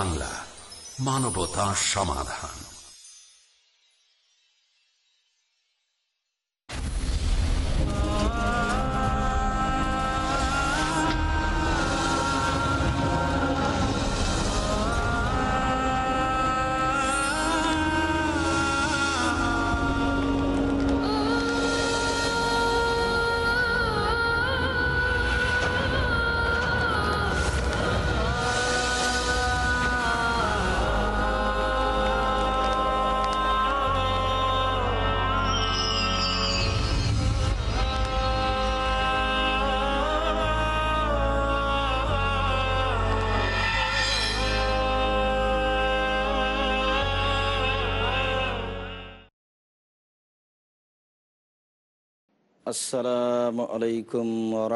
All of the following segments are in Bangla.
বাংলা মানবতা সমাধান। আসসালামু আলাইকুম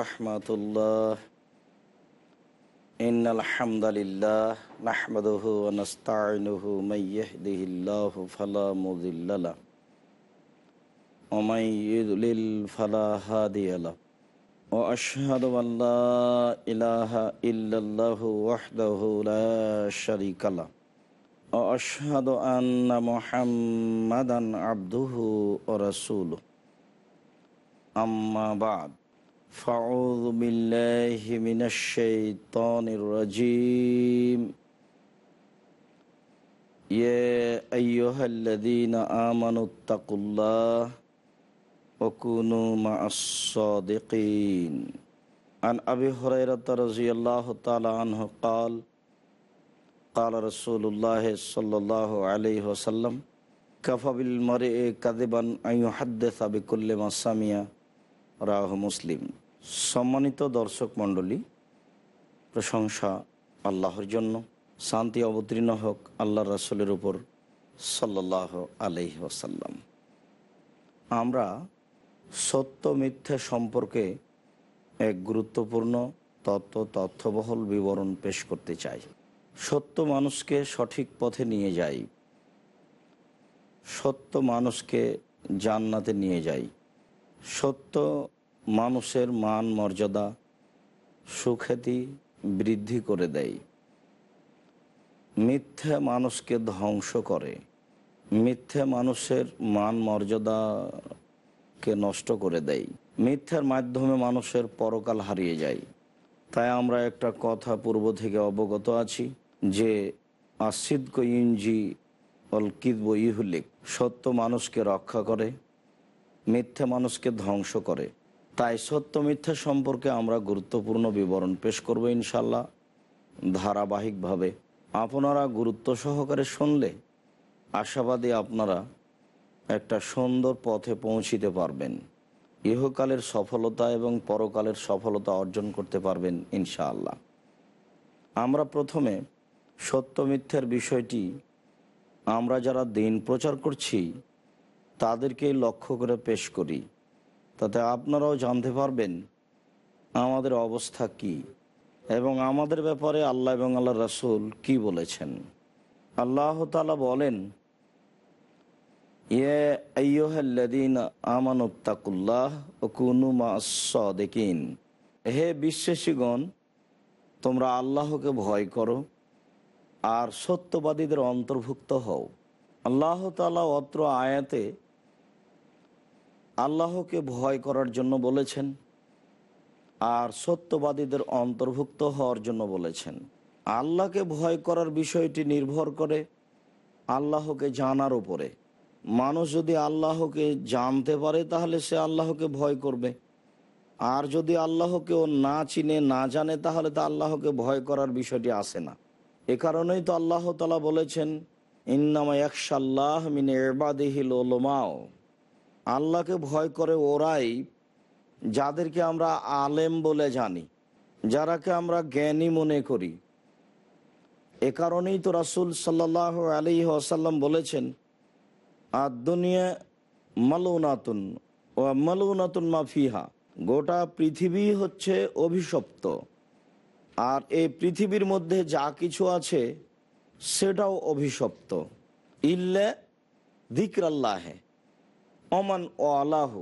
রহমতুল্লাহ إن الحمد لله نحمده ونستعينه من يهده الله فلا مضل له ومن يضلل فلا هادي له وأشهد أن لا إله إلا الله وحده لا شريك له وأشهد أن محمدا عبده ورسوله أما بعد فأعوذ بالله من الشيطان الرجيم يا أيها الذين آمنوا اتقوا الله وكونوا مع الصادقين عن أبي هريرة رضي الله تعالى عنه قال قال رسول الله صلى الله عليه وسلم كفى بالمرء كذبا أن يحدث بكل ما سمع রাহ মুসলিম। সম্মানিত দর্শক মণ্ডলী, প্রশংসা আল্লাহর জন্য, শান্তি অবতীর্ণ হোক আল্লাহ রাসুলের উপর সাল্লাহ আলহি ওসাল্লাম আমরা সত্য মিথ্যা সম্পর্কে এক গুরুত্বপূর্ণ তত্ত্ব, তথ্যবহল বিবরণ পেশ করতে চাই। সত্য মানুষকে সঠিক পথে নিয়ে যায় সত্য মানুষকে জান্নাতে নিয়ে যাই। সত্য মানুষের মান মর্যাদা সুখ্যাতি বৃদ্ধি করে দেয়। মিথ্যা মানুষকে ধ্বংস করে। মিথ্যা মানুষের মান মর্যাদাকে নষ্ট করে দেয়। মিথ্যার মাধ্যমে মানুষের পরকাল হারিয়ে যায়। তাই আমরা একটা কথা পূর্ব থেকে অবগত আছি যে আসিদ ইঞ্জি অল কিদব ইহুলিক সত্য মানুষকে রক্ষা করে, মিথ্যা মানুষকে ধ্বংস করে। তাই সত্য মিথ্যা সম্পর্কে আমরা গুরুত্বপূর্ণ বিবরণ পেশ করব ইনশাল্লাহ ধারাবাহিকভাবে আপনারা গুরুত্ব সহকারে শুনলে আশাবাদী আপনারা একটা সুন্দর পথে পৌঁছিতে পারবেন। ইহকালের সফলতা এবং পরকালের সফলতা অর্জন করতে পারবেন ইনশাআল্লাহ। আমরা প্রথমে সত্য মিথ্যার বিষয়টি আমরা যারা দিন প্রচার করছি, তাদেরকেই লক্ষ্য করে পেশ করি। তাতে আপনারাও জানতে পারবেন আমাদের অবস্থা কি এবং আমাদের ব্যাপারে আল্লাহ এবং আল্লাহ রাসুল কি বলেছেন। আল্লাহ তালা বলেন হে বিশ্বাসীগণ, তোমরা আল্লাহকে ভয় করো আর সত্যবাদীদের অন্তর্ভুক্ত হও। আল্লাহ তালা অত্র আয়াতে আল্লাহকে ভয় করার জন্য বলেছেন আর সত্যবাদীদের অন্তর্ভুক্ত হওয়ার জন্য বলেছেন। আল্লাহকে ভয় করার বিষয়টি নির্ভর করে আল্লাহকে জানার উপরে। মানুষ যদি আল্লাহকে জানতে পারে, তাহলে সে আল্লাহকে ভয় করবে। আর যদি আল্লাহকে ও না চিনে, না জানে, তাহলে তা আল্লাহকে ভয় করার বিষয়টি আসে না। এ কারণেই তো আল্লাহ তালা বলেছেন, ইন্নামা একশাল্লাহ মিন এবাদিহিল ওলমাও আল্লাহকে ভয় করে ওরাই যাদেরকে আমরা আলেম বলে জানি, যারাকে আমরা জ্ঞানী মনে করি। এ কারণেই তো রাসুল সাল্লাহ আলী আসাল্লাম বলেছেন আর দুনিয়া মালুনাতুন ও মালুনাতুন মাফিহা গোটা পৃথিবী হচ্ছে অভিশপ্ত। আর এই পৃথিবীর মধ্যে যা কিছু আছে, সেটাও অভিশপ্ত। ইল্লে দিকরাল্লাহে অমান ও আল্লাহ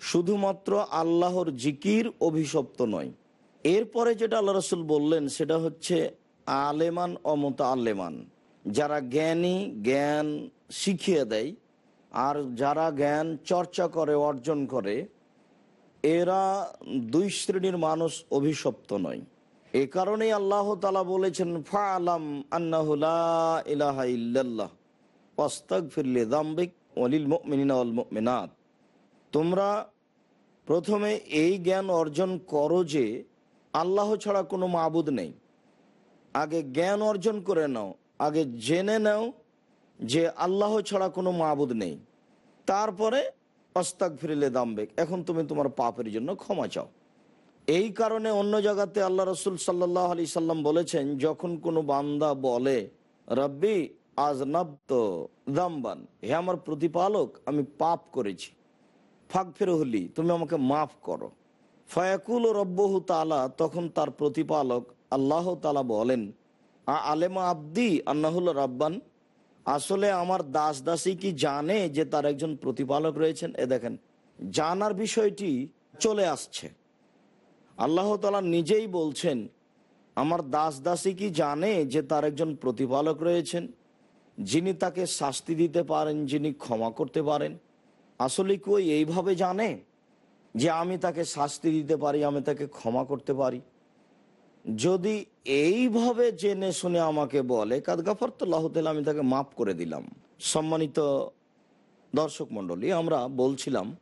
শুধুমাত্র আল্লাহর জিকির অভিশপ্ত নয়। এরপরে যেটা আল্লাহ রসুল বললেন, সেটা হচ্ছে আলেমান অমত আলেমান যারা জ্ঞানী, জ্ঞান শিখিয়ে দেয়, আর যারা জ্ঞান চর্চা করে, অর্জন করে, এরা দুই শ্রেণির মানুষ অভিশপ্ত নয়। এ কারণেই আল্লাহ তালা বলেছেন ফা আলাম আন্নাহুল্লাহ ইলাহা ওয়াস্তাক ফিরলে দাম্বিক অলিল মিনা অল তোমরা প্রথমে এই জ্ঞান অর্জন করো যে আল্লাহ ছাড়া কোনো মাবুদ নেই। আগে জ্ঞান অর্জন করে নাও, আগে জেনে নাও যে আল্লাহ ছাড়া কোনো মাবুদ নেই। তারপরে অস্তাক ফিরিলে দামবেক, এখন তুমি তোমার পাপের জন্য ক্ষমা চাও। এই কারণে অন্য জায়গাতে আল্লাহ রসুল সাল্লাহ আলি সাল্লাম বলেছেন, যখন কোনো বান্দা বলে, রব্বি আজ নব্ত দাম্বান হে আমার প্রতিপালক, আমি পাপ করেছি। ফাঁক ফের হলি তুমি আমাকে মাফ করো। ফয়াকুল রব্বহু তালা তখন তার প্রতিপালক আল্লাহ তালা বলেন, আ আলেমা আব্দি আন্নাহুল রাব্বান, আসলে আমার দাস দাসী কি জানে যে তার একজন প্রতিপালক রয়েছেন? এ দেখেন, জানার বিষয়টি চলে আসছে। আল্লাহ তালা নিজেই বলছেন, আমার দাস দাসী কি জানে যে তার একজন প্রতিপালক রয়েছেন? যিনি তাকে শাস্তি দিতে পারেন, যিনি ক্ষমা করতে পারেন। আসলে কি ওই এইভাবে জানে যে আমি তাকে শাস্তি দিতে পারি, আমি তাকে ক্ষমা করতে পারি? যদি এইভাবে জেনে শুনে আমাকে বলে, কাদ গাফর তো আমি তাকে মাফ করে দিলাম। সম্মানিত দর্শক মণ্ডলী, আমরা বলছিলাম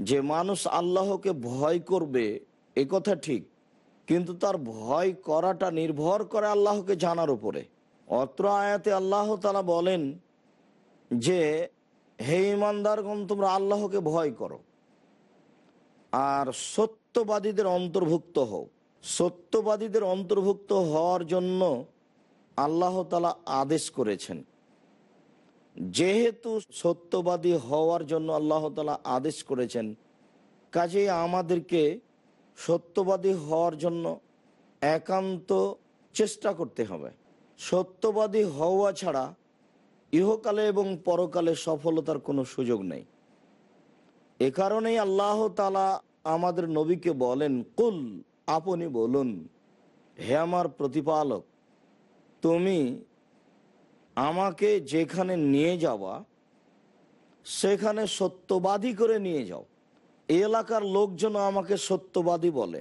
যে মানুষ আল্লাহকে ভয় করবে, এ কথা ঠিক। কিন্তু তার ভয় করাটা নির্ভর করে আল্লাহকে জানার উপরে। অত্র আয়াতে আল্লাহ তালা বলেন যে, হে ইমানদারগণ তোমরা আল্লাহকে ভয় করো আর সত্যবাদীদের অন্তর্ভুক্ত হও। সত্যবাদীদের অন্তর্ভুক্ত হওয়ার জন্য আল্লাহ তালা আদেশ করেছেন। যেহেতু সত্যবাদী হওয়ার জন্য আল্লাহ তালা আদেশ করেছেন, কাজেই আমাদেরকে সত্যবাদী হওয়ার জন্য একান্ত চেষ্টা করতে হবে। সত্যবাদী হওয়া ছাড়া ইহকালে এবং পরকালে সফলতার কোনো সুযোগ নেই। এ কারণেই আল্লাহ তালা আমাদের নবীকে বলেন, কুল, আপনি বলুন, হে আমার প্রতিপালক, তুমি আমাকে যেখানে নিয়ে যাওয়া সেখানে সত্যবাদী করে নিয়ে যাও। এলাকার লোকজন আমাকে সত্যবাদী বলে।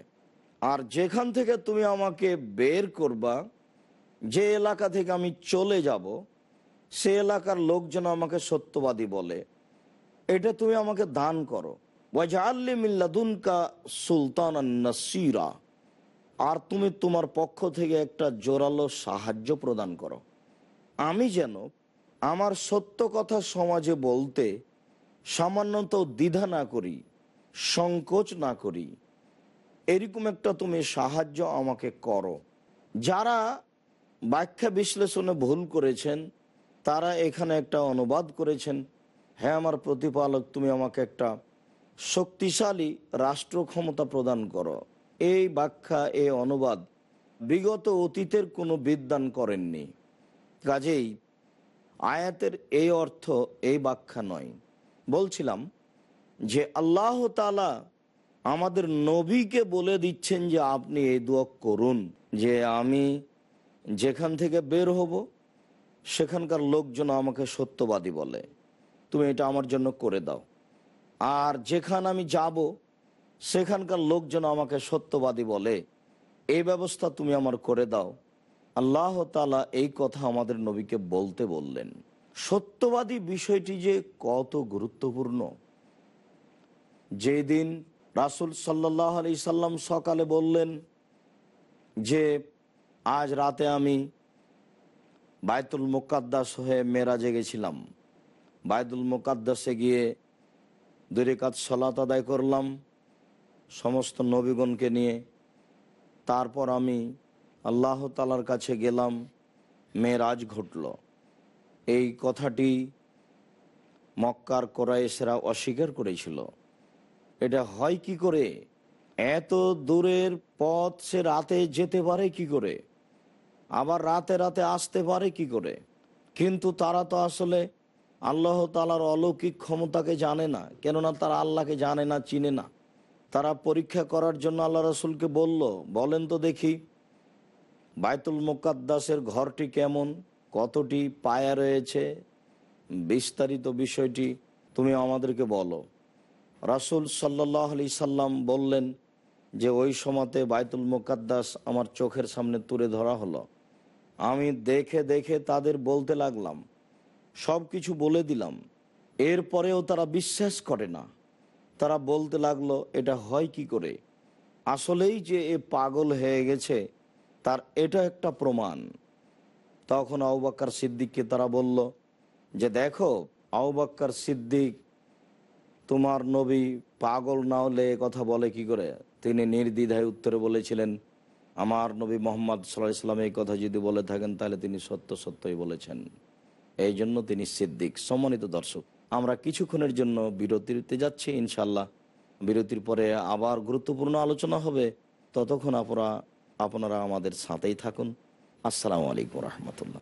আর যেখান থেকে তুমি আমাকে বের করবা যে এলাকা থেকে আমি চলে যাব, সে এলাকার লোকজন আমাকে সত্যবাদী বলে। এটা তুমি আমাকে দান করো। মিল্লাদুনকা সুলতান নাসিরা। আর তুমি তোমার পক্ষ থেকে একটা জোরালো সাহায্য প্রদান করো। আমি যেন আমার সত্য কথা সমাজে বলতে সামান্যত দ্বিধা না করি, সংকোচ না করি। এরকম একটা তুমি সাহায্য আমাকে করো। যারা ব্যাখ্যা বিশ্লেষণে ভুল করেছেন, তারা এখানে একটা অনুবাদ করেছেন হ্যাঁ আমার প্রতিপালক, তুমি আমাকে একটা শক্তিশালী রাষ্ট্র ক্ষমতা প্রদান করো। এই ব্যাখ্যা, এই অনুবাদ বিগত অতীতের কোনো বিদ্যান করেননি। কাজেই আয়াতের এই অর্থ এই ব্যাখ্যা নয়। বলছিলাম যে আল্লাহ তালা আমাদের নবীকে বলে দিচ্ছেন যে আপনি এই দোয়া করুন, যে আমি যেখান থেকে বের হব, সেখানকার লোকজন আমাকে সত্যবাদী বলে। তুমি এটা আমার জন্য করে দাও। আর যেখানে আমি যাব, সেখানকার লোকজন আমাকে সত্যবাদী বলে। এই ব্যবস্থা তুমি আমার করে দাও। আল্লাহ তালা এই কথা আমাদের নবীকে বলতে বললেন। সত্যবাদী বিষয়টি যে কত গুরুত্বপূর্ণ। যেদিন রাসুল সাল্লাহ আলি সাল্লাম সকালে বললেন যে আজ রাতে আমি বায়তুল মোকাদ্দাস হয়ে মেরাজে গেছিলাম। বায়তুল মোকাদ্দাসে গিয়ে দুই কাজ সলাত আদায় করলাম সমস্ত নবীগণকে নিয়ে। তারপর আমি আল্লাহ তালার কাছে গেলাম মেয়েরাজ ঘটল। এই কথাটি মক্কার কোরাইশেরা অস্বীকার করেছিল। এটা হয় কি করে? এত দূরের পথ সে রাতে যেতে পারে কি করে? আবার রাতে রাতে আসতে পারে কি করে? কিন্তু তারা তো আসলে আল্লাহ তালার অলৌকিক ক্ষমতাকে জানে না। কেননা তারা আল্লাহকে জানে না, চিনে না। তারা পরীক্ষা করার জন্য আল্লাহ রসুলকে বলল, বলেন তো দেখি বায়তুল মোকাদ্দাসের ঘরটি কেমন? কতটি পায়া রয়েছে? বিস্তারিত বিষয়টি তুমি আমাদেরকে বলো। রাসুল সাল্লাহ আলি সাল্লাম বললেন যে, ওই সময়তে বায়তুল মোকাদ্দাস আমার চোখের সামনে তুলে ধরা হলো। আমি দেখে দেখে তাদের বলতে লাগলাম, সব কিছু বলে দিলাম, এরপরেও তারা বিশ্বাস করে না। তারা বলতে লাগল, এটা হয় কি করে? আসলেই যে এ পাগল হয়ে গেছে, তার এটা একটা প্রমাণ। তখন আউবাক্কার সিদ্দিককে তারা বলল, যে দেখো আউবাক্কার সিদ্দিক, তোমার নবী পাগল না হলে কথা বলে কি করে? তিনি নির্দ্বিধায় উত্তরে বলেছিলেন আমার নবী মোহাম্মদ সাল্লাহ ইসলাম এই কথা যদি বলে থাকেন, তাহলে তিনি সত্য সত্যই বলেছেন। এই জন্য তিনি সিদ্দিক, সম্মানিত দর্শক। আমরা কিছুক্ষণের জন্য বিরতিতে যাচ্ছি ইনশাল্লাহ বিরতির পরে আবার গুরুত্বপূর্ণ আলোচনা হবে। ততক্ষণ আপনারা আপনারা আমাদের সাথেই থাকুন। আসসালামু আলাইকুম রহমতুল্লাহ।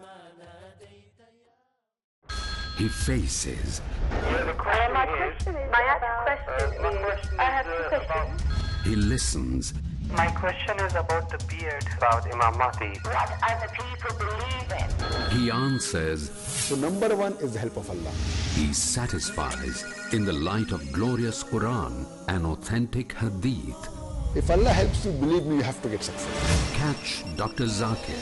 He faces, My question is, my question uh, is, I have two uh, questions. he listens, My question is about the beard about Imam Mahdi. What are the people believing? he answers, So number one is the help of Allah. he satisfies in the light of glorious Quran and authentic Hadith. If Allah helps you, believe me, you have to get success. Catch Dr. Zakir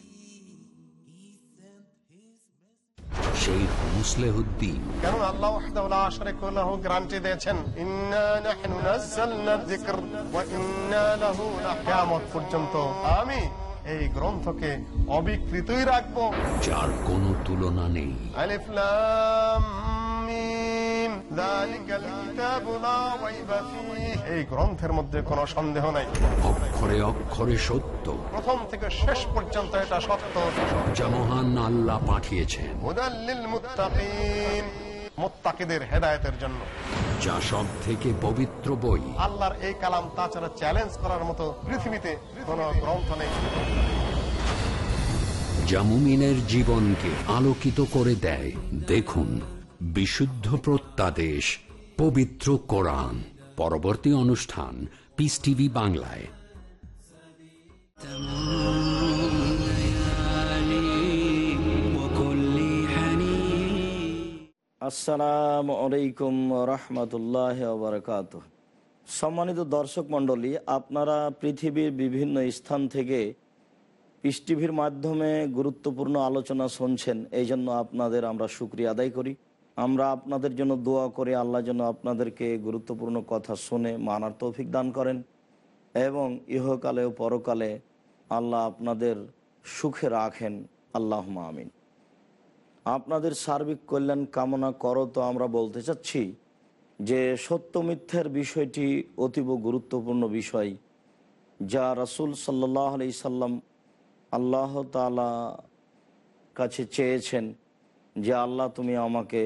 Muslehuddin আল্লাহ ওয়াহদাহু শারীকা লাহু গ্যারান্টি দিয়েছেন? ইন্না নাহনু নাযালনা যিকর ওয়া ইন্না লাহু কিয়ামত পর্যন্ত আমি এই গ্রন্থকে অবিকৃতই রাখব। যার কোনো তুলনা নেই। আলিফ লাম মিম। এই গ্রন্থের মধ্যে কোনো সন্দেহ নাই। অক্ষরে অক্ষরে সত্য। প্রথম থেকে শেষ পর্যন্ত এটা সত্য। যা মহান আল্লাহ পাঠিয়েছেন। হুদাল্লিল মুত্তাকিন জন্য। যা সব থেকে পবিত্র বই। আল্লাহর এই কালাম তাছাড়া চ্যালেঞ্জ করার মতো পৃথিবীতে কোনো গ্রন্থ নেই। যা মুমিনের জীবনকে আলোকিত করে দেয়। দেখুন। বিশুদ্ধ প্রত্যাদেশ, পবিত্র কোরআন। পরবর্তী অনুষ্ঠান পিস টিভি বাংলায়। আসসালামু আলাইকুম রহমতুল্লাহ বারকাত সম্মানিত দর্শক মণ্ডলী, আপনারা পৃথিবীর বিভিন্ন স্থান থেকে পিস টিভির মাধ্যমে গুরুত্বপূর্ণ আলোচনা শুনছেন এই জন্য আপনাদের আমরা সুক্রিয়া আদায় করি। আমরা আপনাদের জন্য দোয়া করে, আল্লাহ যেন আপনাদেরকে গুরুত্বপূর্ণ কথা শুনে মানার তৌফিক দান করেন এবং ইহকালে ও পরকালে আল্লাহ আপনাদের সুখে রাখেন। আল্লাহ আমিন। আপনাদের সার্বিক কল্যাণ কামনা করো তো আমরা বলতে চাচ্ছি যে সত্য মিথ্যার বিষয়টি অতীব গুরুত্বপূর্ণ বিষয় যা রাসুল সাল্লাহ আলি সাল্লাম আল্লাহ তালা কাছে চেয়েছেন যে, আল্লাহ তুমি আমাকে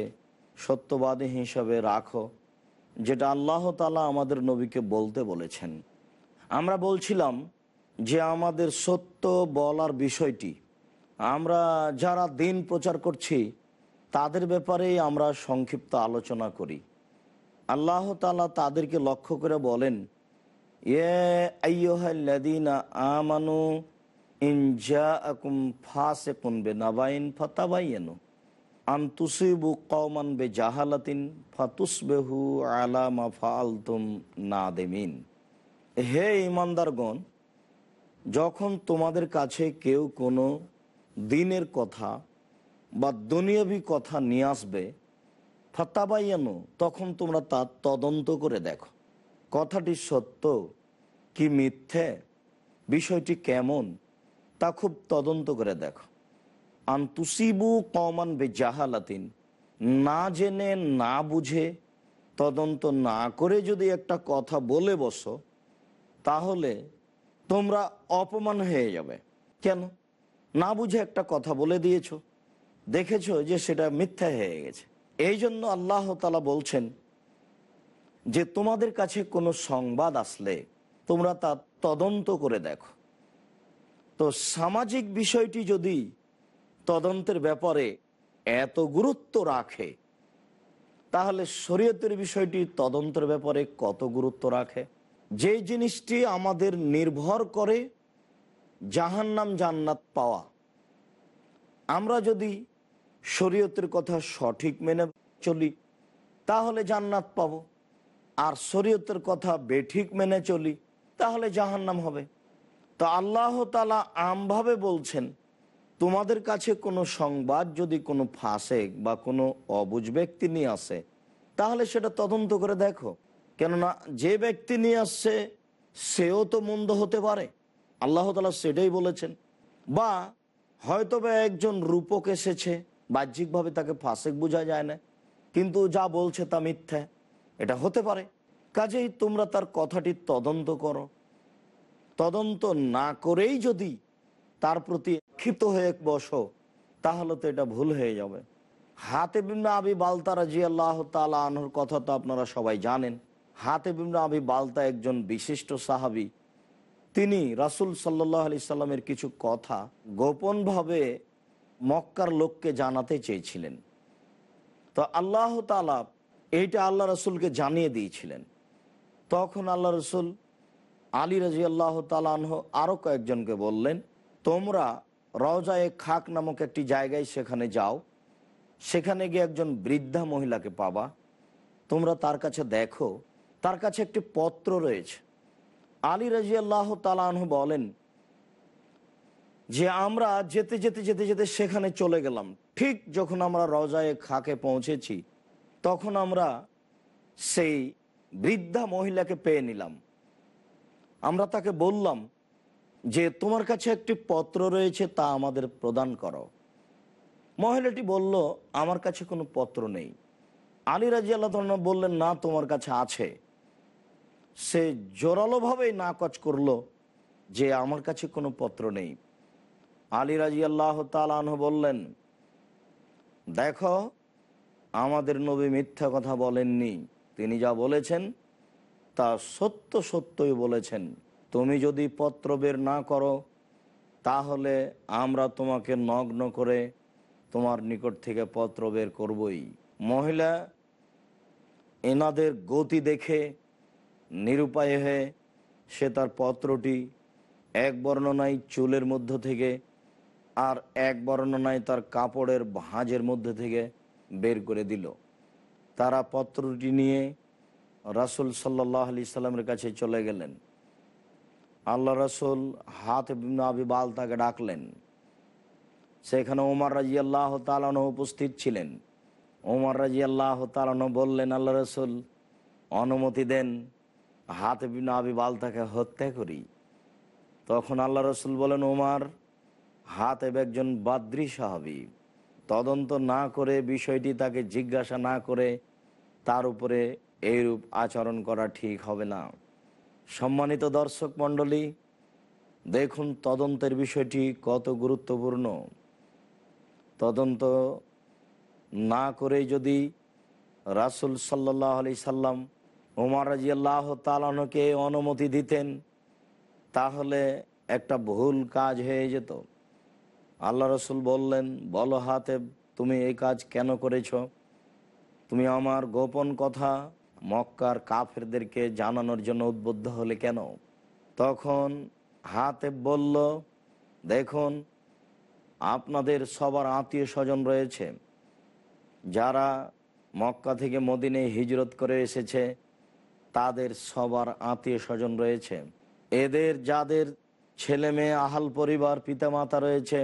সত্যবাদী হিসাবে রাখো, যেটা আল্লাহ তালা আমাদের নবীকে বলতে বলেছেন। আমরা বলছিলাম যে আমাদের সত্য বলার বিষয়টি, আমরা যারা দিন প্রচার করছি, তাদের ব্যাপারেই আমরা সংক্ষিপ্ত আলোচনা করি। আল্লাহ তালা তাদেরকে লক্ষ্য করে বলেন আমানু ইন জাআকুম ফাসিকুন বিনাবাইন ফাতাবায়ানু আন তুসিবু কওমান বিজাহালাতিন ফাতুসবিহু আলা মা ফাআলতুম নাদিমিন। হে ইমানদারগণ যখন তোমাদের কাছে কেউ কোনো দিনের কথা বা দুনিয়াবি কথা নিয়ে আসবে ফাতাবাইয়ানো তখন তোমরা তা তদন্ত করে দেখো। কথাটি সত্য কি মিথ্যে? বিষয়টি কেমন? তা খুব তদন্ত করে দেখো। আন্তুসিবু কমান বে জাহালাতিন না জেনে, না বুঝে, তদন্ত না করে যদি একটা কথা বলে বসো, তাহলে তোমরা অপমান হয়ে যাবে। কেন? না বুঝে একটা কথা বলে দিয়েছ। দেখেছ যে সেটা মিথ্যা হয়ে গেছে। এই জন্য আল্লাহ তালা বলছেন যে, তোমাদের কাছে কোনো সংবাদ আসলে তোমরা তা তদন্ত করে দেখো। তো সামাজিক বিষয়টি যদি তদন্তের ব্যাপারে এত গুরুত্ব রাখে, তাহলে শরীয়তের বিষয়টি তদন্তের ব্যাপারে কত গুরুত্ব রাখে? যে জিনিসটি আমাদের নির্ভর করে জাহান্নাম জান্নাত পাওয়া। আমরা যদি শরীয়তের কথা সঠিক মেনে চলি, তাহলে জান্নাত পাব। আর শরীয়তের কথা বেঠিক মেনে চলি, তাহলে জাহান্নাম হবে। তো আল্লাহ তালা আমভাবে বলছেন তোমাদের কাছে কোনো সংবাদ যদি কোনো ফাঁসেক বা কোনো অবুজ ব্যক্তি নিয়ে আসে, তাহলে সেটা তদন্ত করে দেখো। কেননা যে ব্যক্তি নিয়ে আসছে, সেও তো মন্দ হতে পারে। আল্লাহ তালা সেটাই বলেছেন। বা হয়তো বা একজন রূপক এসেছে, বাহ্যিকভাবে তাকে ফাঁসেক বোঝা যায় না, কিন্তু যা বলছে তা মিথ্যা। এটা হতে পারে। কাজেই তোমরা তার কথাটি তদন্ত করো। তদন্ত না করেই যদি তার প্রতি ক্ষিপ্ত হয়ে বসো, তাহলে তো এটা ভুল হয়ে যাবে। হাতে বিমনা আবি বালতারা জি আল্লাহ তালা আনহর কথা তো আপনারা সবাই জানেন। হাতে বিমনা আবি বালতা একজন বিশিষ্ট সাহাবি। তিনি রাসুল সাল্লাহ আলি সাল্লামের কিছু কথা গোপনভাবে মক্কার লোককে জানাতে চেয়েছিলেন। তো আল্লাহ তালা এইটা আল্লাহ রসুলকে জানিয়ে দিয়েছিলেন। তখন আল্লাহ রসুল আলী রাজি আল্লাহ তালাহ আরও কয়েকজনকে বললেন তোমরা রওজায়ে খাক নামক একটি জায়গায় সেখানে যাও। সেখানে গিয়ে একজন বৃদ্ধা মহিলাকে পাবা। তোমরা তার কাছে দেখো, তার কাছে একটি পত্র রয়েছে। আলী রাজি আল্লাহ তালাহ বলেন, যে আমরা যেতে যেতে যেতে যেতে সেখানে চলে গেলাম। ঠিক যখন আমরা রজায়ে খাকে পৌঁছেছি, তখন আমরা সেই বৃদ্ধা মহিলাকে পেয়ে নিলাম। আমরা তাকে বললাম যে তোমার কাছে একটি পত্র রয়েছে, তা আমাদের প্রদান করো। মহিলাটি বলল, আমার কাছে কোনো পত্র নেই। আলী রাজি আল্লাহ বললেন, না, তোমার কাছে আছে। সে জোরালোভাবেই নাকচ করল যে, আমার কাছে কোনো পত্র নেই। আলী রাজি আল্লাহ তালাহ বললেন, দেখো, আমাদের নবী মিথ্যা কথা বলেননি। তিনি যা বলেছেন, তা সত্য সত্যই বলেছেন। তুমি যদি পত্র বের না করো, তাহলে আমরা তোমাকে নগ্ন করে তোমার নিকট থেকে পত্র বের করবই। মহিলা, এনাদের গতি দেখে নিরুপায় হয়ে সে তার পত্রটি এক বর্ণনায় চুলের মধ্য থেকে আর এক বর্ণনায় তার কাপড়ের ভাঁজের মধ্যে থেকে বের করে দিল। তারা পত্রটি নিয়ে রাসুল সাল্লাহ আলি সাল্লামের কাছে চলে গেলেন। আল্লাহ রসুল হাত আবি বাল তাকে ডাকলেন। সেখানে ওমর রাজি আল্লাহ তালানো উপস্থিত ছিলেন। ওমর রাজি আল্লাহ তালানো বললেন, আল্লাহ রসুল, অনুমতি দেন, হাত আবি বাল তাকে হত্যা করি। তখন আল্লাহ রসুল বলেন ওমার হাত এব একজন বাদ্রি সাহাবি। তদন্ত না করে, বিষয়টি তাকে জিজ্ঞাসা না করে, তার উপরে এইরূপ আচরণ করা ঠিক হবে না। সম্মানিত দর্শক মণ্ডলী, দেখুন তদন্তের বিষয়টি কত গুরুত্বপূর্ণ। তদন্ত না করে যদি রাসুল সাল্লাহ আলি সাল্লাম উমার রাজি আল্লাহ তালানকে অনুমতি দিতেন, তাহলে একটা ভুল কাজ হয়ে যেত। আল্লাহ রসুল বললেন, বলো হাতে তুমি এই কাজ কেন করেছ? তুমি আমার গোপন কথা মক্কার কাফেরদেরকে জানানোর জন্য উদ্বুদ্ধ হলে কেন? তখন হাতে বলল, দেখুন, আপনাদের সবার আত্মীয় স্বজন রয়েছে। যারা মক্কা থেকে মদিনে হিজরত করে এসেছে, তাদের সবার আত্মীয় স্বজন রয়েছে। এদের যাদের ছেলে মেয়ে, আহাল পরিবার, পিতামাতা রয়েছে,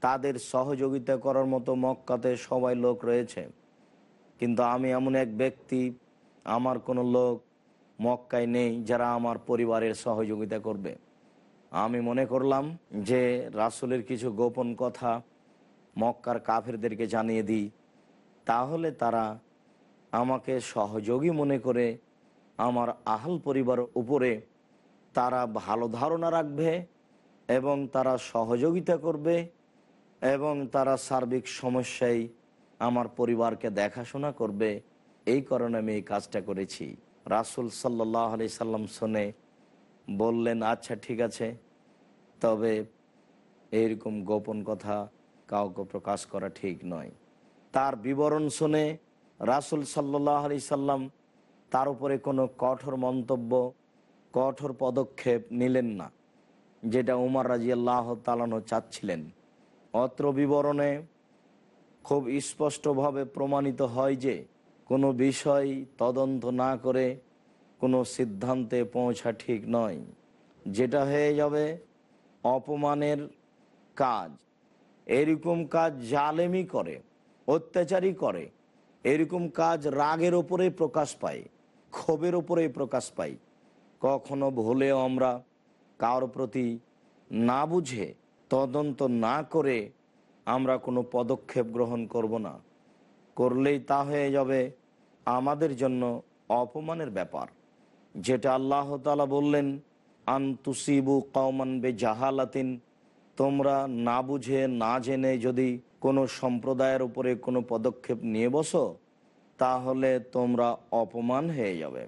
তাদের সহযোগিতা করার মতো মক্কাতে সবাই লোক রয়েছে। কিন্তু আমি এমন এক ব্যক্তি আমার কোনো লোক মক্কায় নেই যারা আমার পরিবারের সহযোগিতা করবে। আমি মনে করলাম যে রাসুলের কিছু গোপন কথা মক্কার কাফেরদেরকে জানিয়ে দিই। তাহলে তারা আমাকে সহযোগী মনে করে আমার আহাল পরিবার উপরে তারা ভালো ধারণা রাখবে এবং তারা সহযোগিতা করবে এবং তারা সার্বিক সমস্যায় আমার পরিবারকে দেখাশোনা করবে। এই কারণে আমি এই কাজটা করেছি। রাসুল সাল্লাহ আলি সাল্লাম শুনে বললেন আচ্ছা ঠিক আছে। তবে এইরকম গোপন কথা কাউকে প্রকাশ করা ঠিক নয়। তার বিবরণ শুনে রাসুল সাল্লাহ আলি সাল্লাম তার উপরে কোনো কঠোর মন্তব্য, কঠোর পদক্ষেপ নিলেন না, যেটা উমার রাজি আল্লাহ তালানো চাচ্ছিলেন। অত্র বিবরণে খুব স্পষ্টভাবে প্রমাণিত হয় যে কোনো বিষয় তদন্ত না করে কোনো সিদ্ধান্তে পৌঁছা ঠিক নয়। যেটা হয়ে যাবে অপমানের কাজ। এরকম কাজ জালেমি করে অত্যাচারী করে। এরকম কাজ রাগের ওপরে প্রকাশ পায়, ক্ষোভের ওপরে প্রকাশ পাই কখনো ভুলেও আমরা কার প্রতি না বুঝে তদন্ত না করে আমরা কোনো পদক্ষেপ গ্রহণ করব না। করলেই তা হয়ে যাবে আমাদের জন্য অপমানের ব্যাপার। যেটা আল্লাহ তালা বললেন আন্তুসিবু কৌমান বে জাহালাতিন তোমরা না বুঝে, না জেনে যদি কোনো সম্প্রদায়ের উপরে কোনো পদক্ষেপ নিয়ে বসো, তাহলে তোমরা অপমান হয়ে যাবে।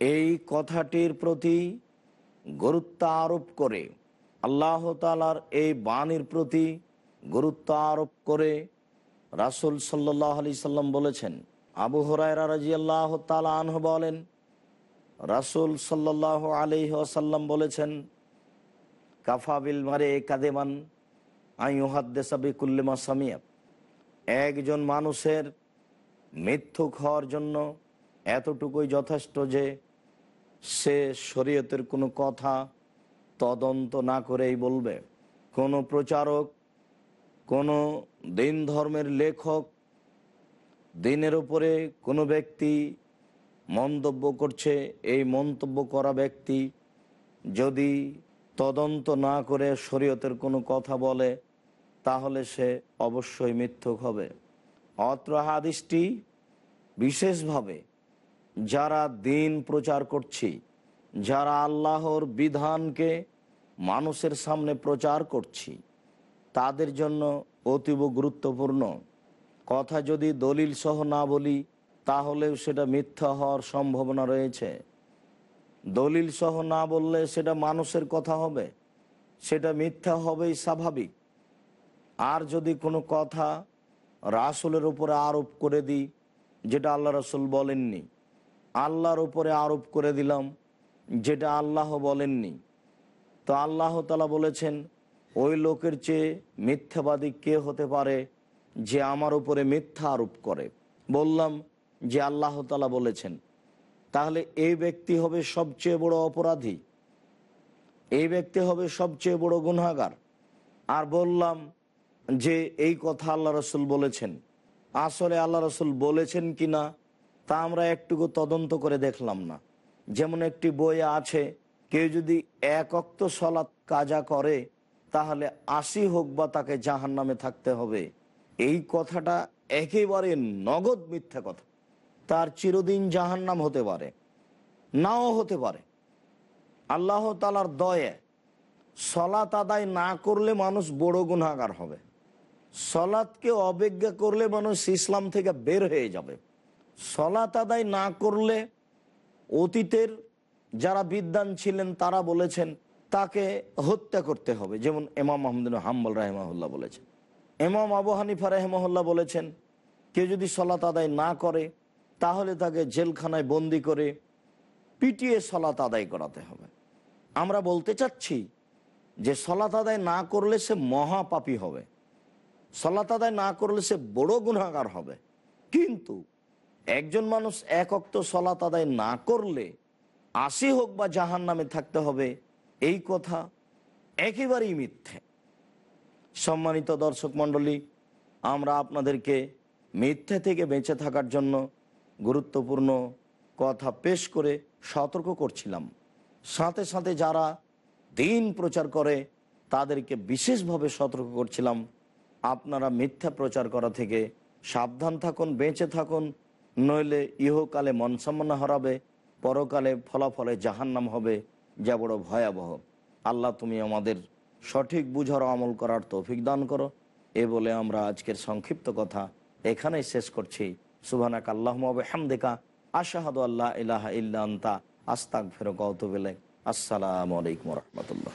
এই কথাটির প্রতি গুরুত্ব আরোপ করে, আল্লাহ তালার এই বাণীর প্রতি গুরুত্ব আরোপ করে রাসুল সাল্লাহ আলি সাল্লাম বলেছেন আবু আনহ বলেন, রাসুল সাল্লাহ আলি আসাল্লাম বলেছেন কাফাবিল মারে কাদেমান আইহাদ্দেসাবি সামিয়া। একজন মানুষের মিথ্যুক হওয়ার জন্য এতটুকুই যথেষ্ট যে সে শরীয়তের কোনো কথা তদন্ত না করেই বলবে। কোনো প্রচারক, কোনো দিন ধর্মের লেখক দিনের উপরে কোনো ব্যক্তি মন্তব্য করছে, এই মন্তব্য করা ব্যক্তি যদি তদন্ত না করে শরীয়তের কোনো কথা বলে, তাহলে সে অবশ্যই মিথ্যুক হবে। অত্র হাদিসটি বিশেষভাবে যারা দিন প্রচার করছি, যারা আল্লাহর বিধানকে মানুষের সামনে প্রচার করছি, তাদের জন্য অতীব গুরুত্বপূর্ণ। কথা যদি দলিল সহ না বলি তাহলেও সেটা মিথ্যা হওয়ার সম্ভাবনা রয়েছে। দলিল সহ না বললে সেটা মানুষের কথা হবে। সেটা মিথ্যা হবেই স্বাভাবিক। আর যদি কোনো কথা রাসুলের উপরে আরোপ করে দিই, যেটা আল্লাহ রসুল বলেননি, আল্লাহর উপরে আরোপ করে দিলাম, যেটা আল্লাহ বলেননি, তো আল্লাহ তালা বলেছেন, ওই লোকের চেয়ে মিথ্যাবাদী কে হতে পারে? যে আমার উপরে মিথ্যা আরোপ করে। বললাম যে আল্লাহ তালা বলেছেন, তাহলে এই ব্যক্তি হবে সবচেয়ে বড় অপরাধী এই ব্যক্তি হবে সবচেয়ে বড় গুনাগার আর বললাম যে এই কথা আল্লাহ রসুল বলেছেন। আসলে আল্লাহ রসুল বলেছেন কি না, তা আমরা একটুকু তদন্ত করে দেখলাম না। যেমন একটি বইয়ে আছে, কেউ যদি এক অক্ত সলাৎ কাজা করে, তাহলে আশি হোক বা তাকে জাহান নামে থাকতে হবে। এই কথাটা একেবারে নগদ মিথ্যা কথা। তার চিরদিন জাহান্নাম হতে পারে, নাও হতে পারে। আল্লাহ তালার দয়ে সলাত আদায় না করলে মানুষ বড় গুণাগার হবে। সলাৎকে অবজ্ঞা করলে মানুষ ইসলাম থেকে বের হয়ে যাবে। সলাত আদায় না করলে অতীতের যারা বিদ্যান ছিলেন তারা বলেছেন, তাকে হত্যা করতে হবে। যেমন এমাম মাহমুদিন হাম্বল রাহেমাহুল্লাহ বলেছেন। এমাম আবু হানিফা রাহেমাহুল্লাহ বলেছেন, কেউ যদি সলাত আদায় না করে, তাহলে তাকে জেলখানায় বন্দি করে পিটিয়ে সলাত আদায় করাতে হবে। আমরা বলতে চাচ্ছি যে সলাত আদায় না করলে সে মহাপাপী হবে। সলাত আদায় না করলে সে বড় গুণাগার হবে। কিন্তু একজন মানুষ এক অক্ত সলাত আদায় না করলে আসি হোক বা জাহান নামে থাকতে হবে, এই কথা একেবারেই মিথ্যে। সম্মানিত দর্শক মণ্ডলী, আমরা আপনাদেরকে মিথ্যে থেকে বেঁচে থাকার জন্য গুরুত্বপূর্ণ কথা পেশ করে সতর্ক করছিলাম। সাথে সাথে যারা দিন প্রচার করে, তাদেরকে বিশেষভাবে সতর্ক করছিলাম। আপনারা মিথ্যা প্রচার করা থেকে সাবধান থাকুন, বেঁচে থাকুন, নইলে ইহকালে মনসামনা হারাবে, পরকালে ফলাফলে জাহান্নাম হবে, যা বড় ভয়াবহ। আল্লাহ তুমি আমাদের সঠিক বুঝার আমল করার তৌফিক দান করো। এ বলে আমরা আজকের সংক্ষিপ্ত কথা এখানেই শেষ করছি। সুবানাক আল্লাহ হামদেকা আশাহাদু আল্লাহ ইলাহা ইন্তা আস্তাক ফেরো কৌতুবেলে আসসালামু আলাইকুম রহমতুল্লাহ।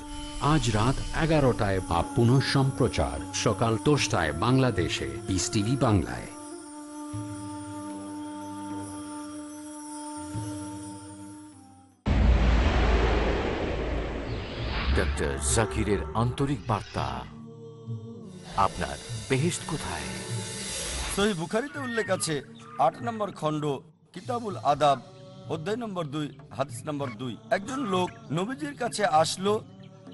আজ রাত এগারোটায় বা পুনঃ সম্প্রচার। সকাল দশটায় বাংলাদেশে। পিস টিভি বাংলায়। ডক্টর জাকিরের আন্তরিক বার্তা। আপনার বেহেস্ট কোথায়? সহি বুখারিতে উল্লেখ আছে আট নম্বর খণ্ড কিতাবুল আদাব অধ্যায় নম্বর দুই হাদিস নম্বর দুই। একজন লোক নবীজির কাছে আসলো